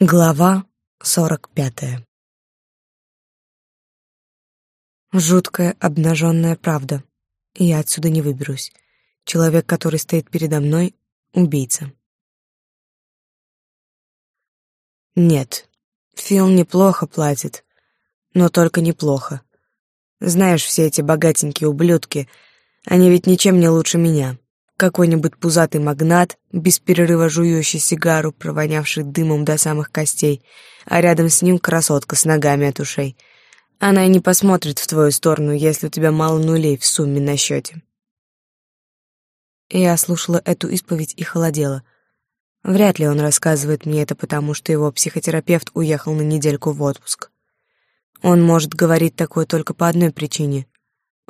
Глава сорок пятая Жуткая обнаженная правда. Я отсюда не выберусь. Человек, который стоит передо мной — убийца. Нет, Фил неплохо платит, но только неплохо. Знаешь, все эти богатенькие ублюдки, они ведь ничем не лучше меня какой-нибудь пузатый магнат, без перерыва жующий сигару, провонявший дымом до самых костей, а рядом с ним красотка с ногами от ушей. Она и не посмотрит в твою сторону, если у тебя мало нулей в сумме на счете. Я слушала эту исповедь и холодела. Вряд ли он рассказывает мне это, потому что его психотерапевт уехал на недельку в отпуск. Он может говорить такое только по одной причине.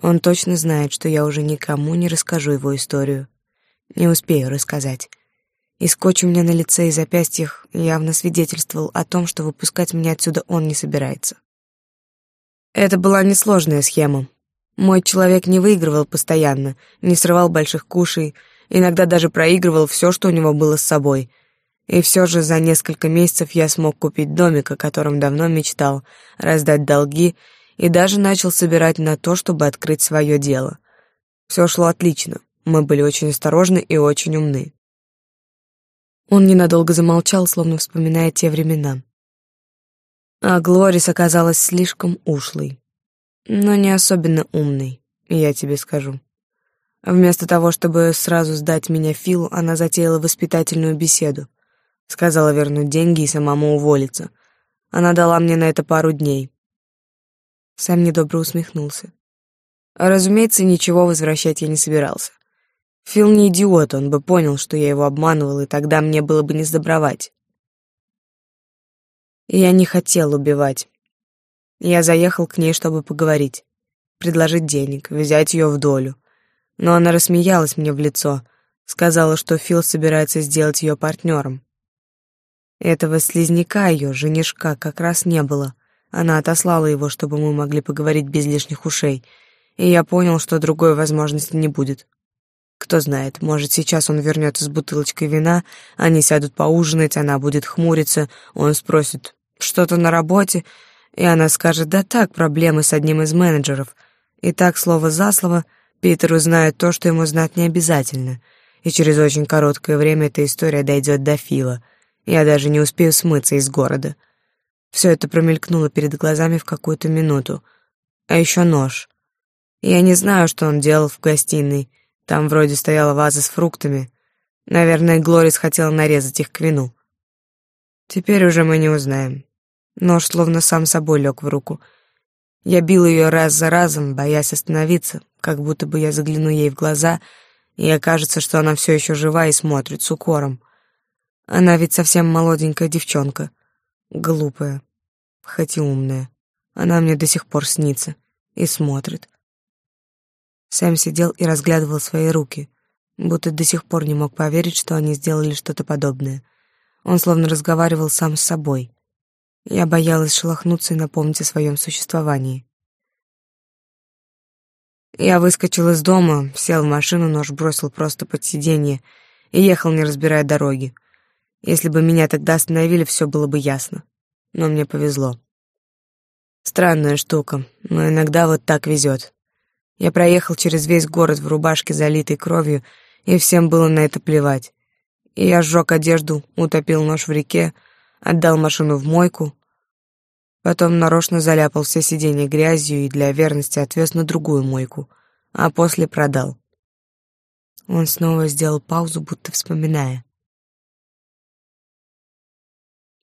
Он точно знает, что я уже никому не расскажу его историю. Не успею рассказать. И скотч у меня на лице и запястьях явно свидетельствовал о том, что выпускать меня отсюда он не собирается. Это была несложная схема. Мой человек не выигрывал постоянно, не срывал больших кушей, иногда даже проигрывал все, что у него было с собой. И все же за несколько месяцев я смог купить домик, о котором давно мечтал, раздать долги и даже начал собирать на то, чтобы открыть свое дело. Все шло отлично. Мы были очень осторожны и очень умны. Он ненадолго замолчал, словно вспоминая те времена. А Глорис оказалась слишком ушлой, но не особенно умной, я тебе скажу. Вместо того, чтобы сразу сдать меня Филу, она затеяла воспитательную беседу. Сказала вернуть деньги и самому уволиться. Она дала мне на это пару дней. Сам недобро усмехнулся. Разумеется, ничего возвращать я не собирался. Фил не идиот, он бы понял, что я его обманывал, и тогда мне было бы не сдобровать. я не хотел убивать. Я заехал к ней, чтобы поговорить, предложить денег, взять ее в долю. Но она рассмеялась мне в лицо, сказала, что Фил собирается сделать ее партнером. Этого слизняка ее, женишка, как раз не было. Она отослала его, чтобы мы могли поговорить без лишних ушей, и я понял, что другой возможности не будет. Кто знает, может, сейчас он вернется с бутылочкой вина, они сядут поужинать, она будет хмуриться, он спросит «что-то на работе?» и она скажет «да так, проблемы с одним из менеджеров». И так, слово за слово, Питер узнает то, что ему знать не обязательно, и через очень короткое время эта история дойдет до Фила. Я даже не успею смыться из города. Все это промелькнуло перед глазами в какую-то минуту. А еще нож. Я не знаю, что он делал в гостиной, там вроде стояла ваза с фруктами. Наверное, Глорис хотела нарезать их к вину. Теперь уже мы не узнаем. Нож словно сам собой лег в руку. Я бил ее раз за разом, боясь остановиться, как будто бы я загляну ей в глаза, и окажется, что она все еще жива и смотрит с укором. Она ведь совсем молоденькая девчонка. Глупая, хоть и умная. Она мне до сих пор снится и смотрит. Сэм сидел и разглядывал свои руки, будто до сих пор не мог поверить, что они сделали что-то подобное. Он словно разговаривал сам с собой. Я боялась шелохнуться и напомнить о своем существовании. Я выскочил из дома, сел в машину, нож бросил просто под сиденье и ехал, не разбирая дороги. Если бы меня тогда остановили, все было бы ясно. Но мне повезло. Странная штука, но иногда вот так везет. Я проехал через весь город в рубашке, залитой кровью, и всем было на это плевать. И я сжег одежду, утопил нож в реке, отдал машину в мойку, потом нарочно заляпал все сиденья грязью и для верности отвез на другую мойку, а после продал. Он снова сделал паузу, будто вспоминая.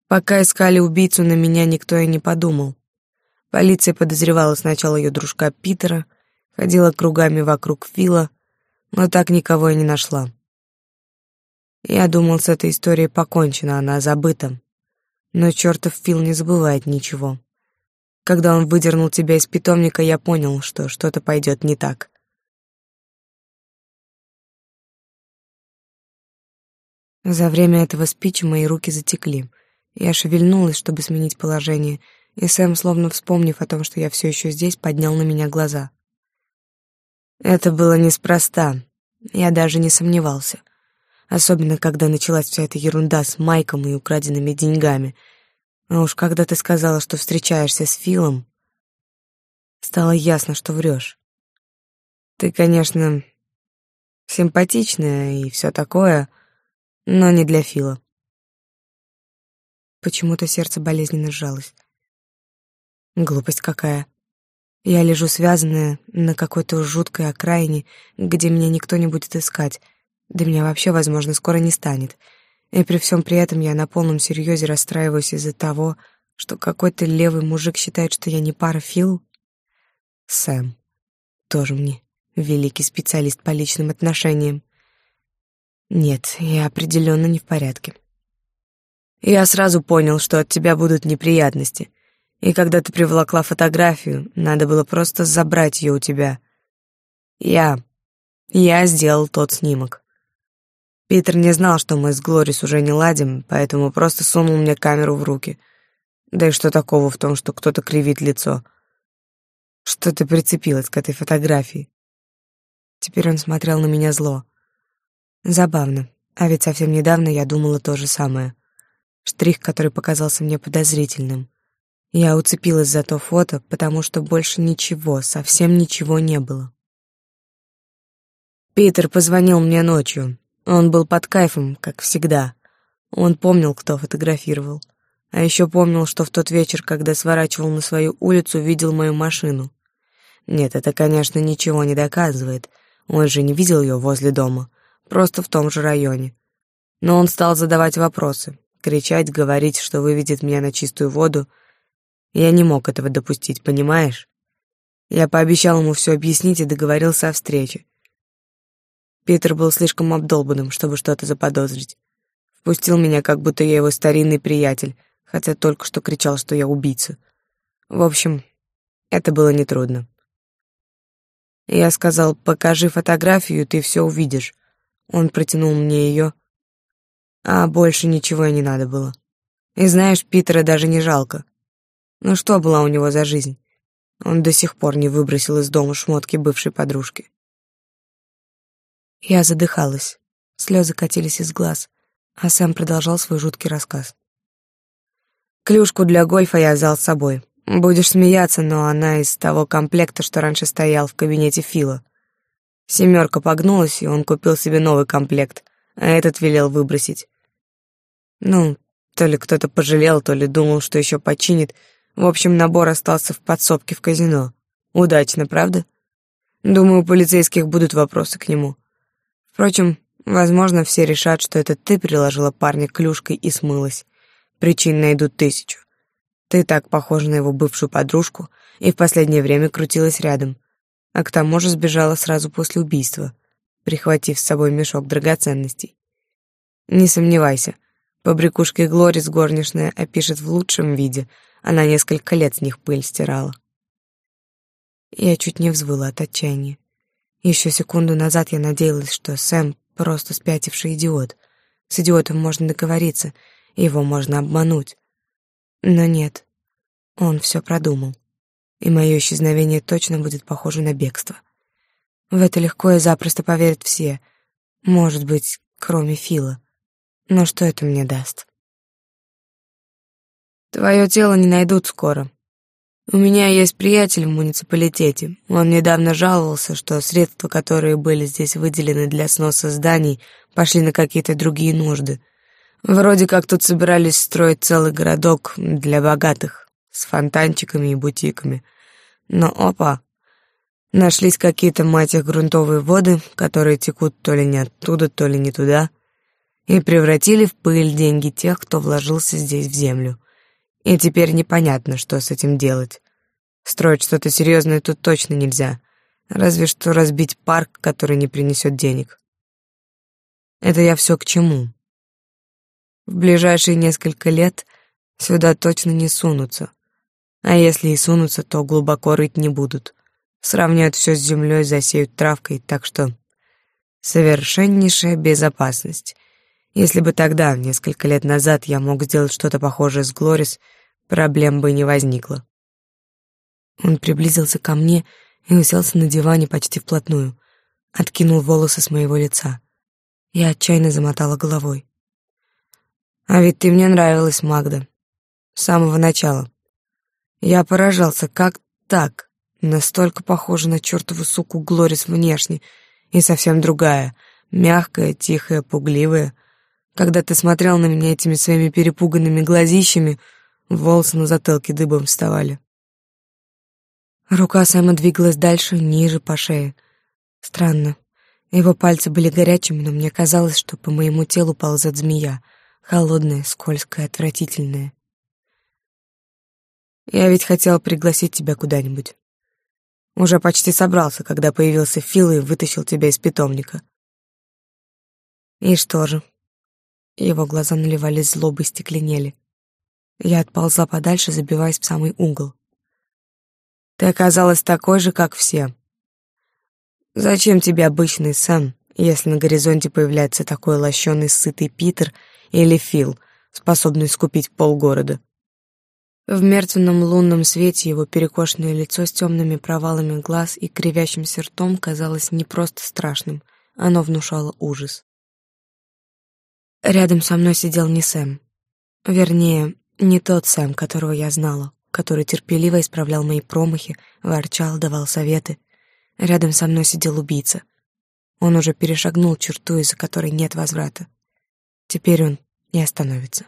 Пока искали убийцу, на меня никто и не подумал. Полиция подозревала сначала ее дружка Питера, ходила кругами вокруг Фила, но так никого и не нашла. Я думал, с этой историей покончено, она забыта. Но чертов Фил не забывает ничего. Когда он выдернул тебя из питомника, я понял, что что-то пойдет не так. За время этого спича мои руки затекли. Я шевельнулась, чтобы сменить положение, и Сэм, словно вспомнив о том, что я все еще здесь, поднял на меня глаза. Это было неспроста, я даже не сомневался. особенно когда началась вся эта ерунда с Майком и украденными деньгами. А уж когда ты сказала, что встречаешься с Филом, стало ясно, что врешь. Ты, конечно, симпатичная и все такое, но не для Фила. Почему-то сердце болезненно сжалось. Глупость какая. Я лежу связанная на какой-то жуткой окраине, где меня никто не будет искать, да меня вообще, возможно, скоро не станет. И при всем при этом я на полном серьезе расстраиваюсь из-за того, что какой-то левый мужик считает, что я не пара Фил. Сэм. Тоже мне великий специалист по личным отношениям. Нет, я определенно не в порядке. Я сразу понял, что от тебя будут неприятности. И когда ты приволокла фотографию, надо было просто забрать ее у тебя. Я... я сделал тот снимок. Питер не знал, что мы с Глорис уже не ладим, поэтому просто сунул мне камеру в руки. Да и что такого в том, что кто-то кривит лицо? Что ты прицепилась к этой фотографии? Теперь он смотрел на меня зло. Забавно, а ведь совсем недавно я думала то же самое. Штрих, который показался мне подозрительным. Я уцепилась за то фото, потому что больше ничего, совсем ничего не было. Питер позвонил мне ночью. Он был под кайфом, как всегда. Он помнил, кто фотографировал. А еще помнил, что в тот вечер, когда сворачивал на свою улицу, видел мою машину. Нет, это, конечно, ничего не доказывает. Он же не видел ее возле дома, просто в том же районе. Но он стал задавать вопросы, кричать, говорить, что выведет меня на чистую воду. Я не мог этого допустить, понимаешь? Я пообещал ему все объяснить и договорился о встрече. Питер был слишком обдолбанным, чтобы что-то заподозрить. Впустил меня, как будто я его старинный приятель, хотя только что кричал, что я убийца. В общем, это было нетрудно. Я сказал, покажи фотографию, ты все увидишь. Он протянул мне ее, а больше ничего и не надо было. И знаешь, Питера даже не жалко. Ну что была у него за жизнь? Он до сих пор не выбросил из дома шмотки бывшей подружки. Я задыхалась, слезы катились из глаз, а Сэм продолжал свой жуткий рассказ. Клюшку для гольфа я взял с собой. Будешь смеяться, но она из того комплекта, что раньше стоял в кабинете Фила. Семерка погнулась, и он купил себе новый комплект, а этот велел выбросить. Ну, то ли кто-то пожалел, то ли думал, что еще починит. В общем, набор остался в подсобке в казино. Удачно, правда? Думаю, у полицейских будут вопросы к нему. Впрочем, возможно, все решат, что это ты приложила парня клюшкой и смылась. Причин найдут тысячу. Ты так похожа на его бывшую подружку и в последнее время крутилась рядом, а к тому же сбежала сразу после убийства, прихватив с собой мешок драгоценностей. Не сомневайся, побрякушки Глорис горничная опишет в лучшем виде, она несколько лет с них пыль стирала. Я чуть не взвыла от отчаяния. Еще секунду назад я надеялась, что Сэм просто спятивший идиот. С идиотом можно договориться, его можно обмануть. Но нет, он все продумал, и мое исчезновение точно будет похоже на бегство. В это легко и запросто поверят все, может быть, кроме Фила. Но что это мне даст? Твое тело не найдут скоро. У меня есть приятель в муниципалитете. Он недавно жаловался, что средства, которые были здесь выделены для сноса зданий, пошли на какие-то другие нужды — Вроде как тут собирались строить целый городок для богатых, с фонтанчиками и бутиками. Но опа, нашлись какие-то, мать их, грунтовые воды, которые текут то ли не оттуда, то ли не туда, и превратили в пыль деньги тех, кто вложился здесь в землю. И теперь непонятно, что с этим делать. Строить что-то серьезное тут точно нельзя, разве что разбить парк, который не принесет денег. Это я все к чему? В ближайшие несколько лет сюда точно не сунутся. А если и сунутся, то глубоко рыть не будут. Сравняют все с землей, засеют травкой, так что совершеннейшая безопасность. Если бы тогда, несколько лет назад, я мог сделать что-то похожее с Глорис, проблем бы не возникло. Он приблизился ко мне и уселся на диване почти вплотную, откинул волосы с моего лица. Я отчаянно замотала головой. «А ведь ты мне нравилась, Магда. С самого начала. Я поражался, как так? Настолько похожа на чертову суку Глорис внешне, и совсем другая, мягкая, тихая, пугливая. Когда ты смотрел на меня этими своими перепуганными глазищами, волосы на затылке дыбом вставали. Рука Сэма двигалась дальше, ниже по шее. Странно. Его пальцы были горячими, но мне казалось, что по моему телу ползет змея, холодная, скользкая, отвратительная. Я ведь хотел пригласить тебя куда-нибудь. Уже почти собрался, когда появился Фил и вытащил тебя из питомника. И что же? Его глаза наливались злобой, стекленели. Я отползла подальше, забиваясь в самый угол. Ты оказалась такой же, как все. Зачем тебе обычный Сэм, если на горизонте появляется такой лощеный, сытый Питер или Фил, способный скупить полгорода? В мертвенном лунном свете его перекошенное лицо с темными провалами глаз и кривящимся ртом казалось не просто страшным, оно внушало ужас. Рядом со мной сидел не Сэм. Вернее, не тот Сэм, которого я знала который терпеливо исправлял мои промахи, ворчал, давал советы. Рядом со мной сидел убийца. Он уже перешагнул черту, из-за которой нет возврата. Теперь он не остановится.